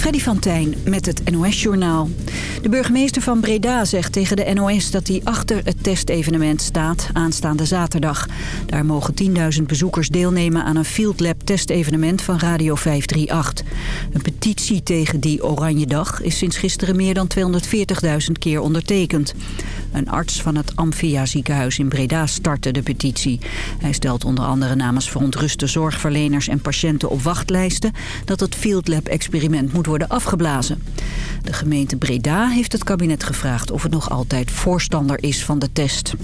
Freddy van Tijn met het NOS-journaal. De burgemeester van Breda zegt tegen de NOS dat hij achter het testevenement staat aanstaande zaterdag. Daar mogen 10.000 bezoekers deelnemen aan een Field Lab testevenement van Radio 538. Een petitie tegen die Oranje Dag is sinds gisteren meer dan 240.000 keer ondertekend. Een arts van het Amphia ziekenhuis in Breda startte de petitie. Hij stelt onder andere namens verontruste zorgverleners en patiënten op wachtlijsten dat het Field Lab experiment moet worden afgeblazen. De gemeente Breda heeft het kabinet gevraagd of het nog altijd voorstander is van de test.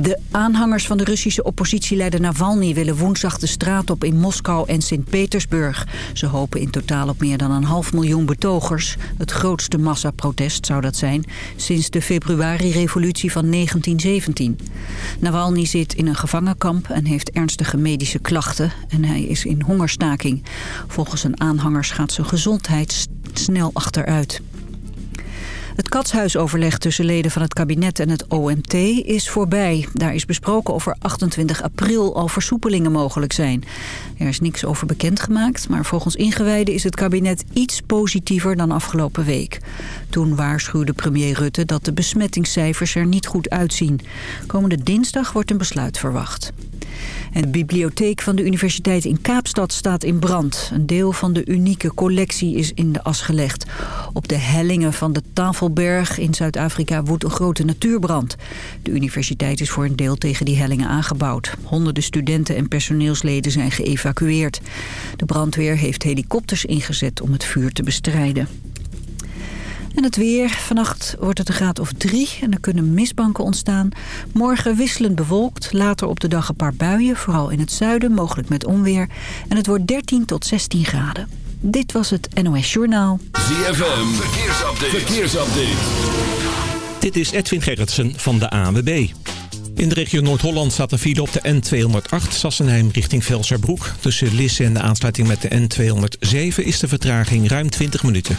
De aanhangers van de Russische oppositieleider Navalny willen woensdag de straat op in Moskou en Sint-Petersburg. Ze hopen in totaal op meer dan een half miljoen betogers. Het grootste massaprotest zou dat zijn sinds de februari-revolutie van 1917. Navalny zit in een gevangenkamp en heeft ernstige medische klachten en hij is in hongerstaking. Volgens zijn aanhangers gaat zijn gezondheid snel achteruit. Het katshuisoverleg tussen leden van het kabinet en het OMT is voorbij. Daar is besproken of er 28 april al versoepelingen mogelijk zijn. Er is niks over bekendgemaakt, maar volgens ingewijden is het kabinet iets positiever dan afgelopen week. Toen waarschuwde premier Rutte dat de besmettingscijfers er niet goed uitzien. Komende dinsdag wordt een besluit verwacht. De bibliotheek van de universiteit in Kaapstad staat in brand. Een deel van de unieke collectie is in de as gelegd. Op de hellingen van de Tafelberg in Zuid-Afrika woedt een grote natuurbrand. De universiteit is voor een deel tegen die hellingen aangebouwd. Honderden studenten en personeelsleden zijn geëvacueerd. De brandweer heeft helikopters ingezet om het vuur te bestrijden. En het weer. Vannacht wordt het een graad of drie en er kunnen mistbanken ontstaan. Morgen wisselend bewolkt. Later op de dag een paar buien, vooral in het zuiden, mogelijk met onweer. En het wordt 13 tot 16 graden. Dit was het NOS Journaal. ZFM. Verkeersupdate. Verkeersupdate. Dit is Edwin Gerritsen van de ANWB. In de regio Noord-Holland staat de file op de N208 Sassenheim richting Velserbroek. Tussen Lisse en de aansluiting met de N207 is de vertraging ruim 20 minuten.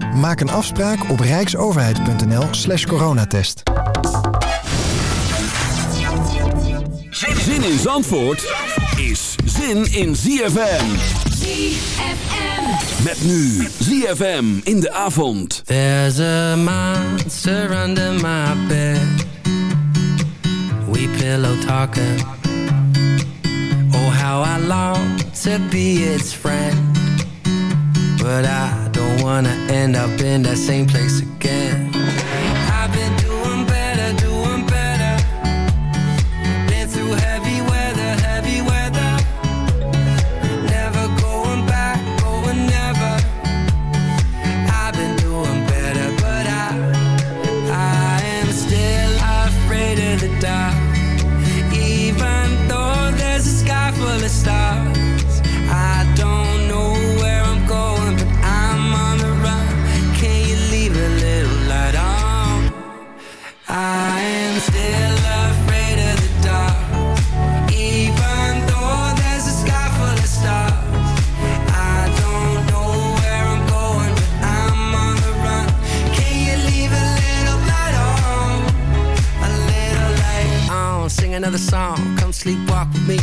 Maak een afspraak op rijksoverheid.nl slash coronatest. Zin in Zandvoort is zin in ZFM. ZFM. Met nu ZFM in de avond. There's a monster under my bed. We pillow talking. Oh, how I long to be its friend. But I wanna end up in that same place again.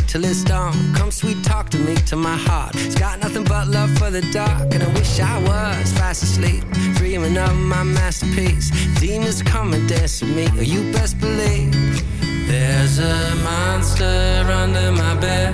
Till it's dawn. Come sweet talk to me to my heart. It's got nothing but love for the dark, and I wish I was fast asleep, dreaming of my masterpiece. Demons come and dance with me, you best believe. There's a monster under my bed,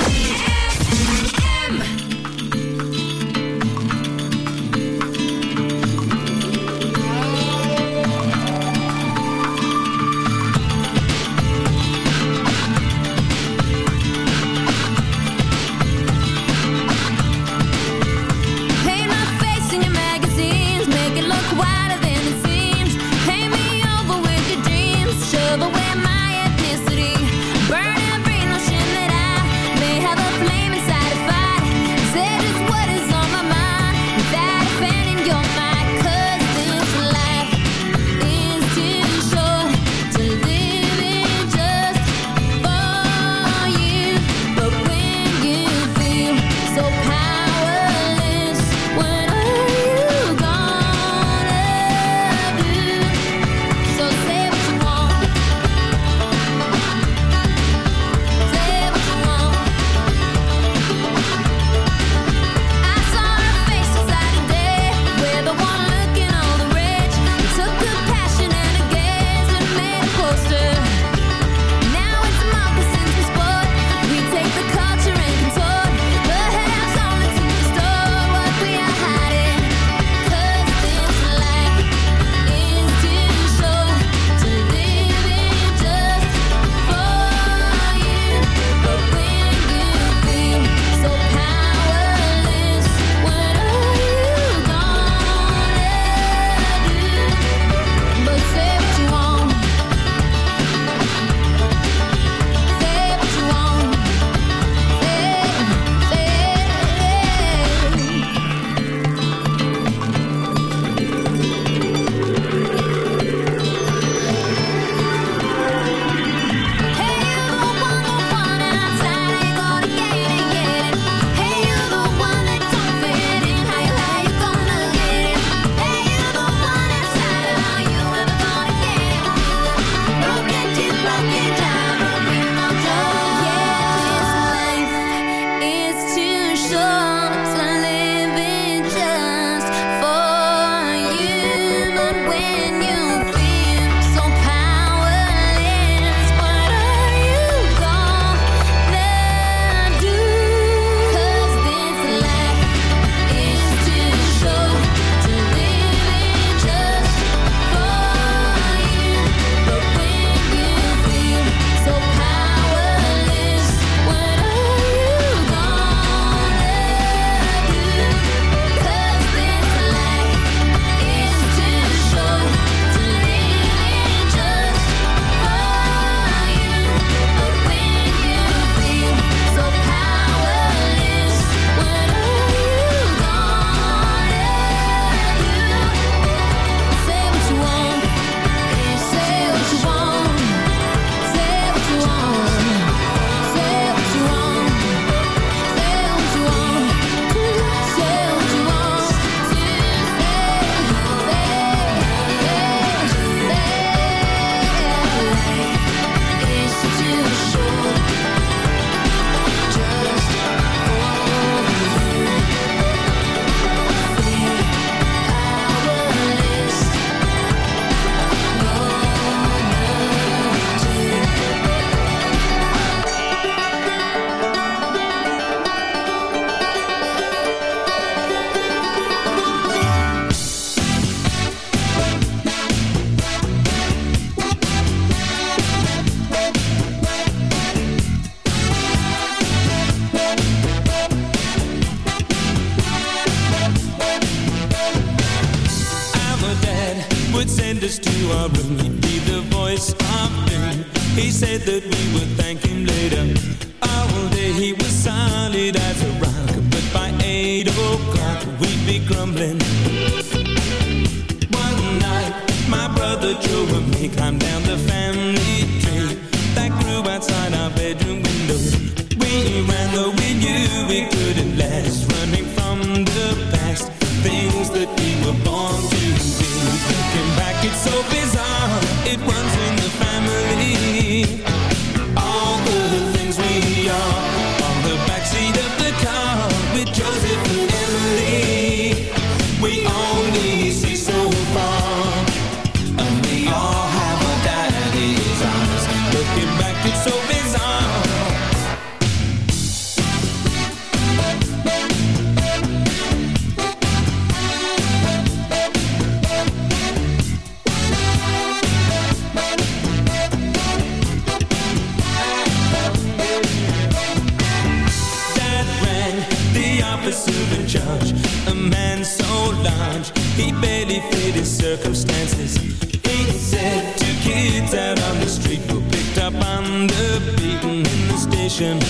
complicated circumstances. He said two kids out on the street were picked up on the beaten in the station.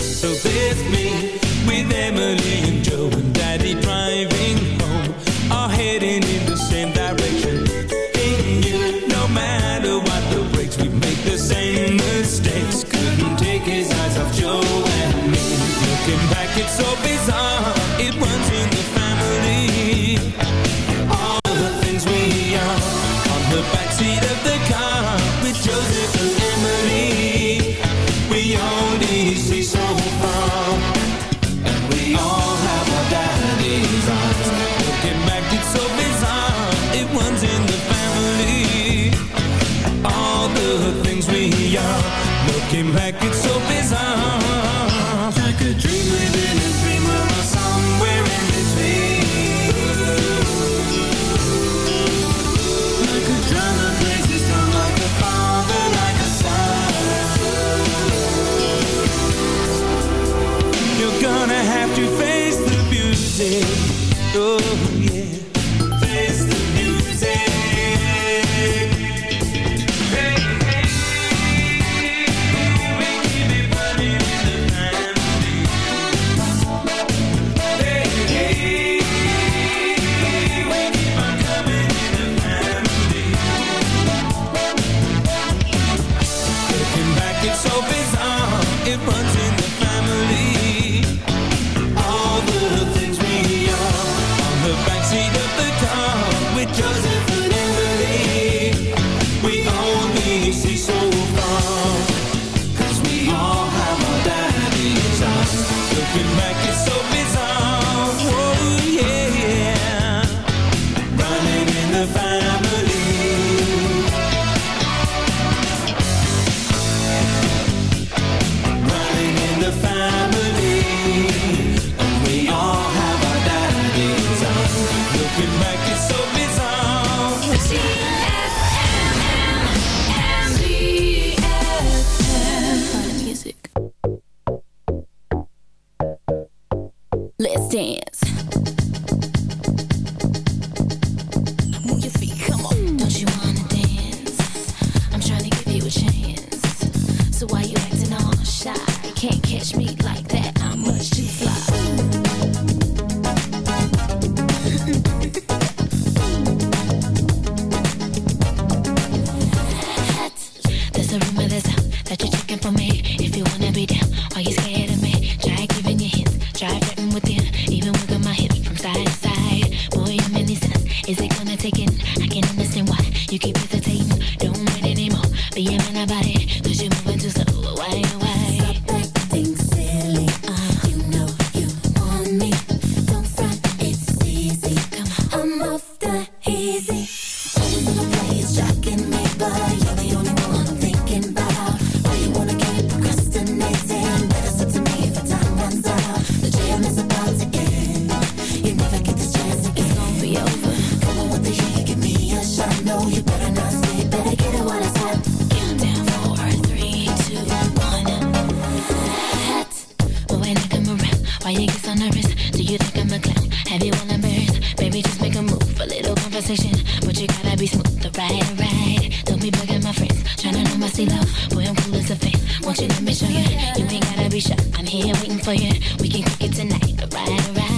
So there's me with Emily and Joe and Daddy driving home, all heading in the same direction. And you, no matter what the brakes, we make the same mistakes. Couldn't take his eyes off Joe and me. Looking back, it's all. can make it so conversation, but you gotta be smooth, right, right. Don't be bugging my friends, tryna know my sea love. Boy, I'm cool as a fan. Won't you let me show you? You ain't gotta be shy. I'm here waiting for you. We can kick it tonight, right, right.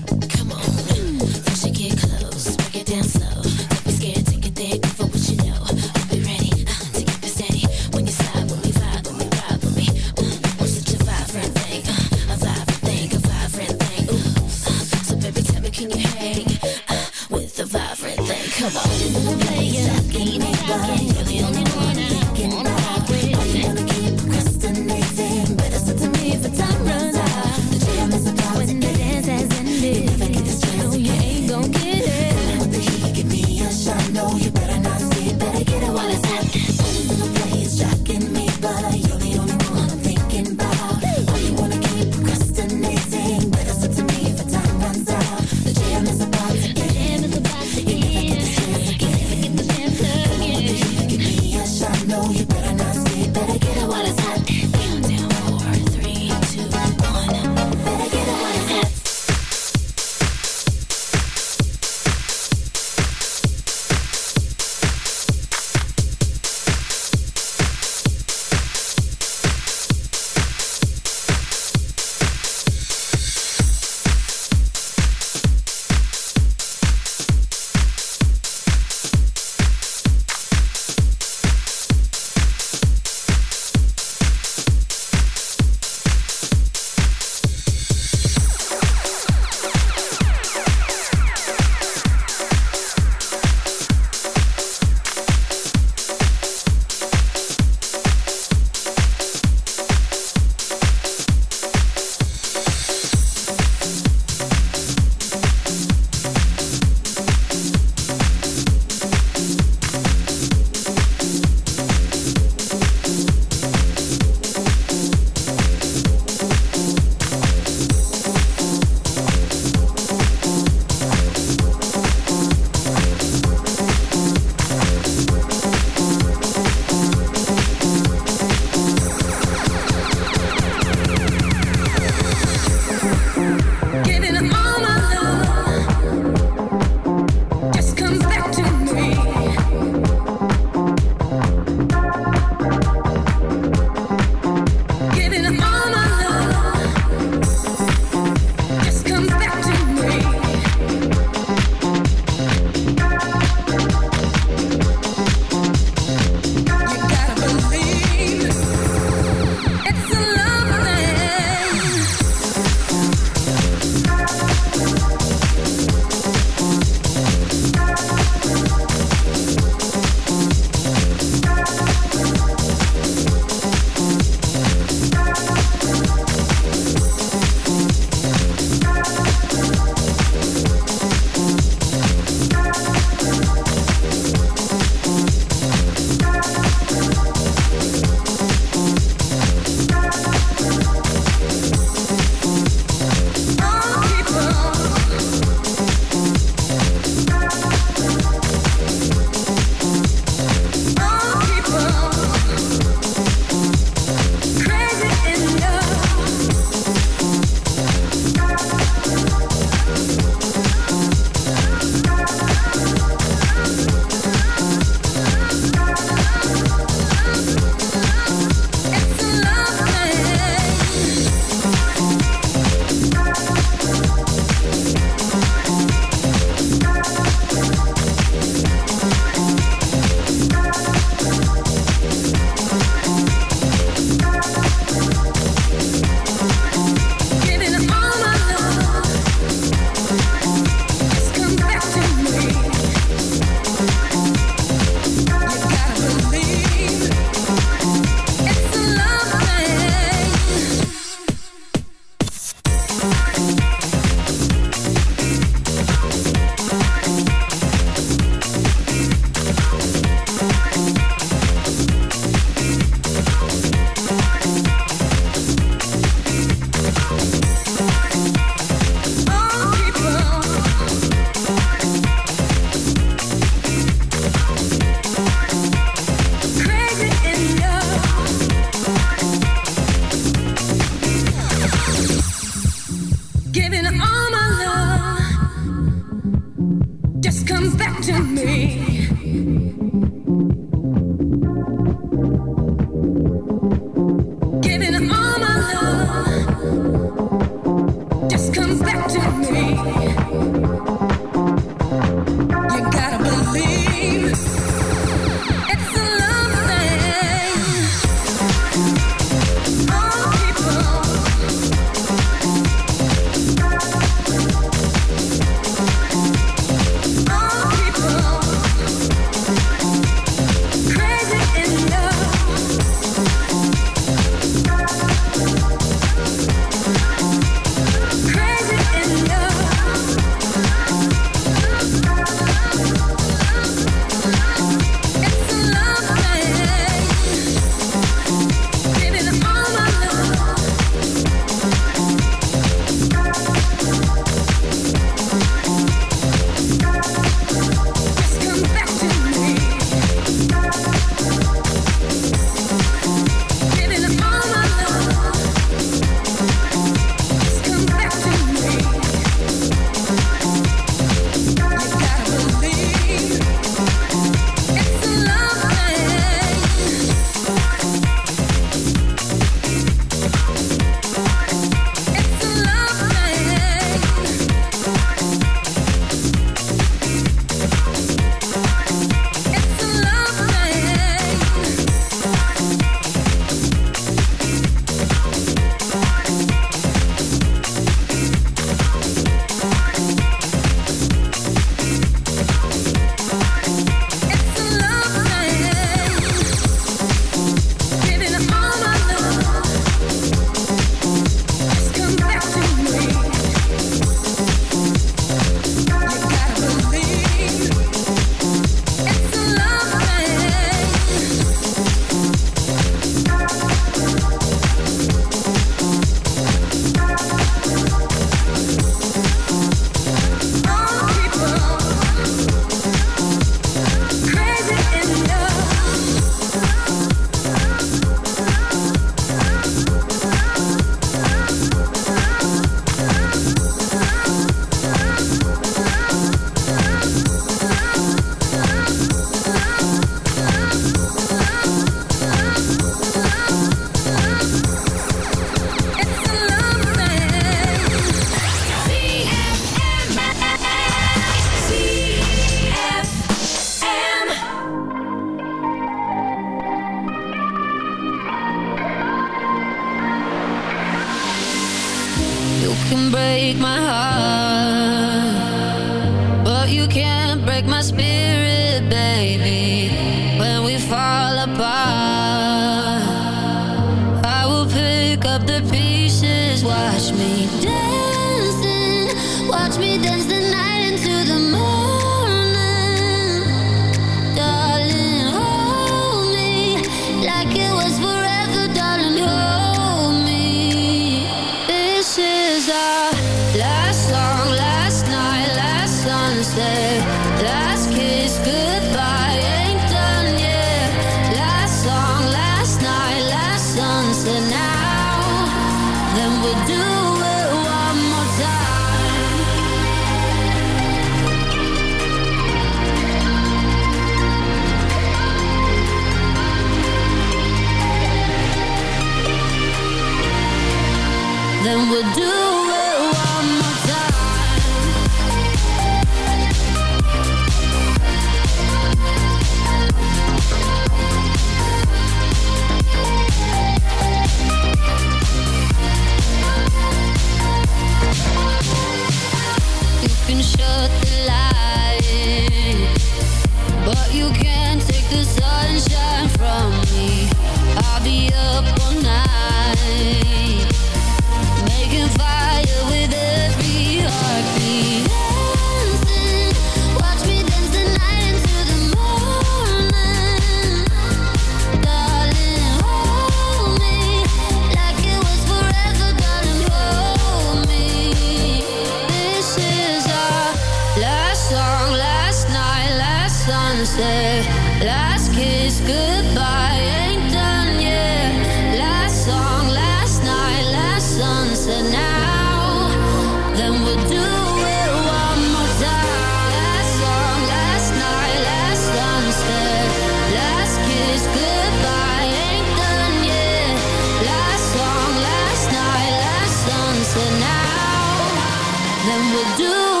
Then we do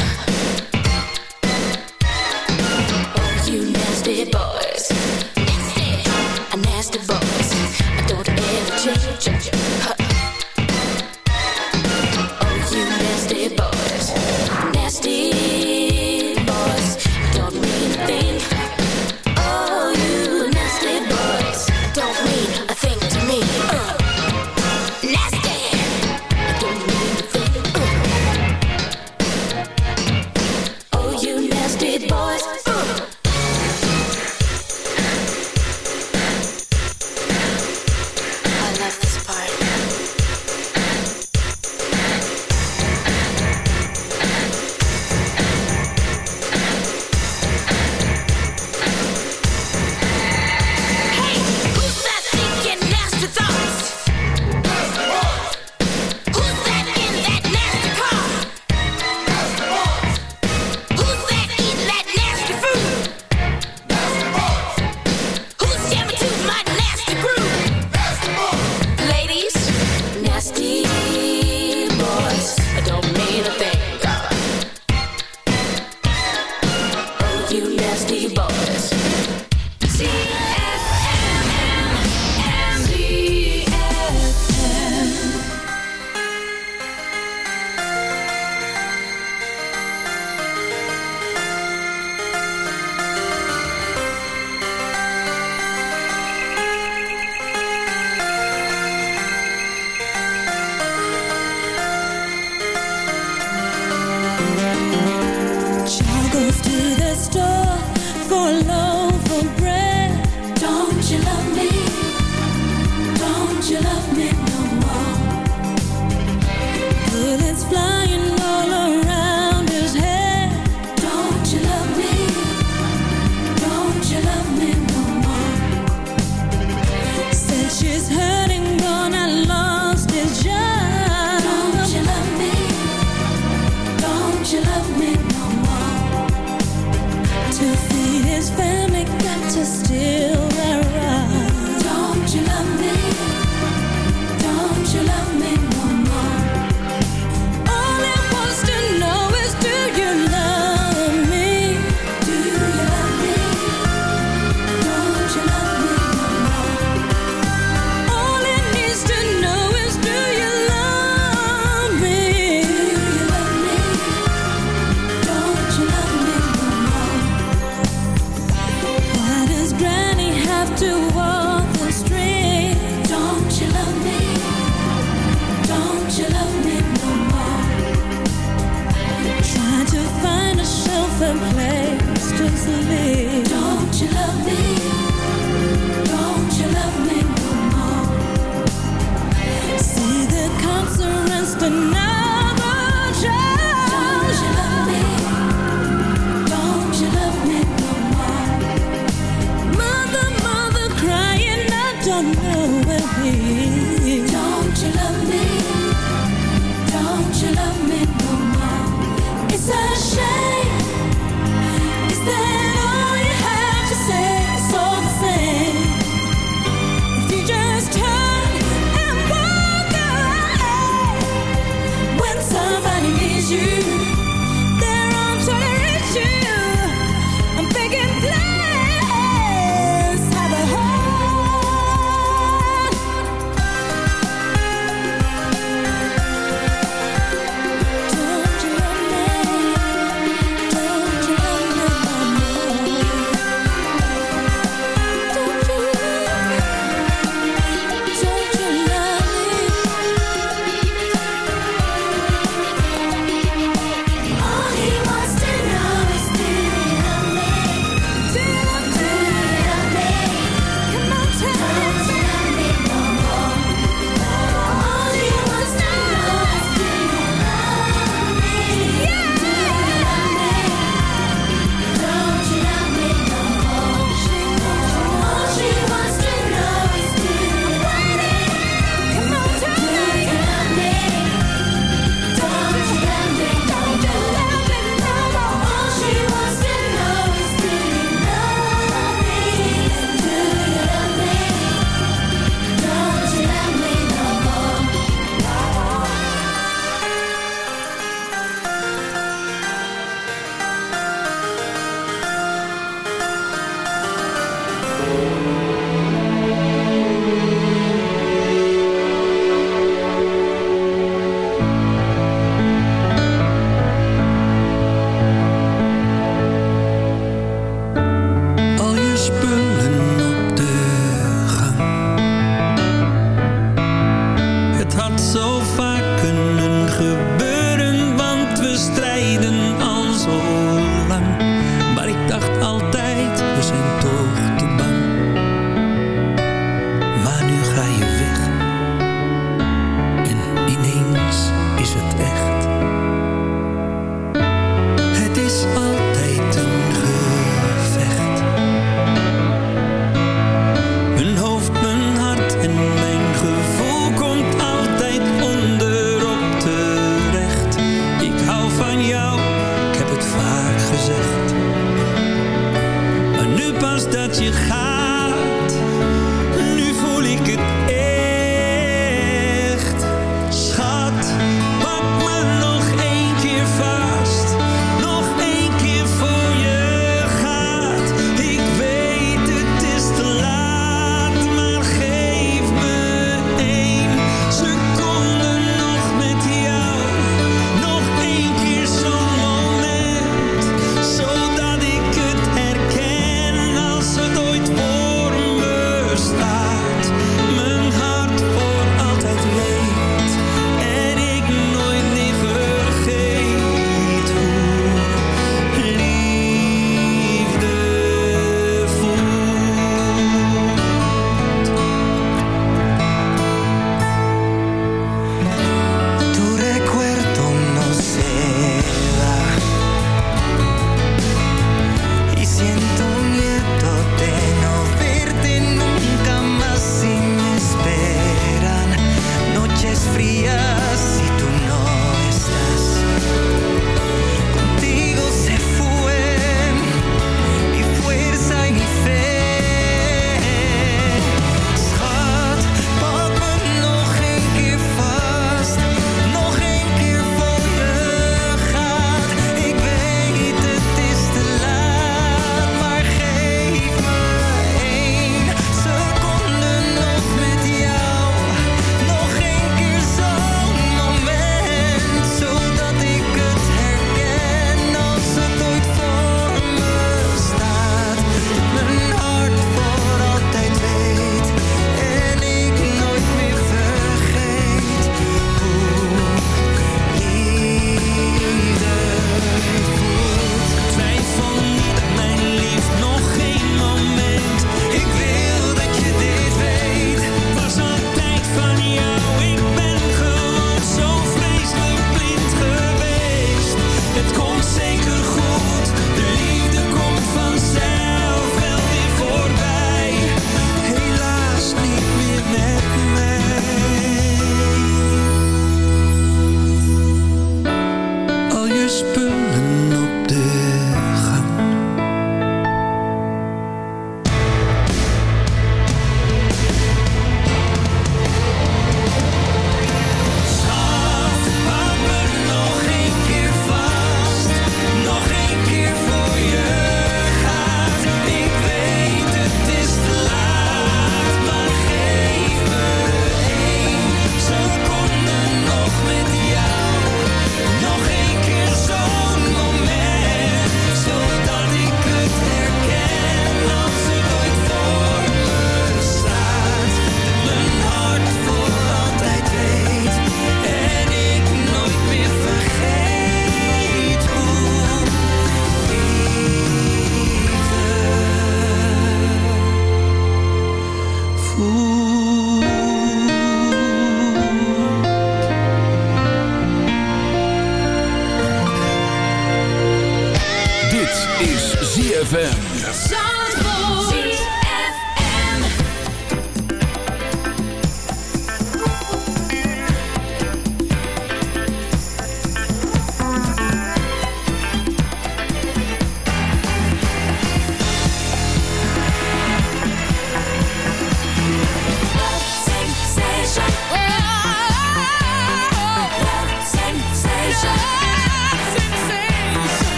city boy.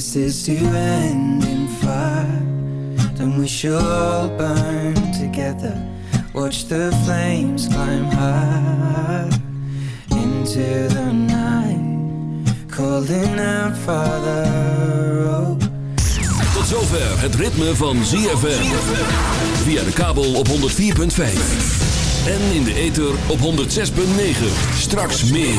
This is to end in fire, then we shall all burn together. Watch the flames climb high into the night, calling out, Father. Oh. Tot zover het ritme van ZFM. Via de kabel op 104.5. En in de ether op 106.9. Straks meer.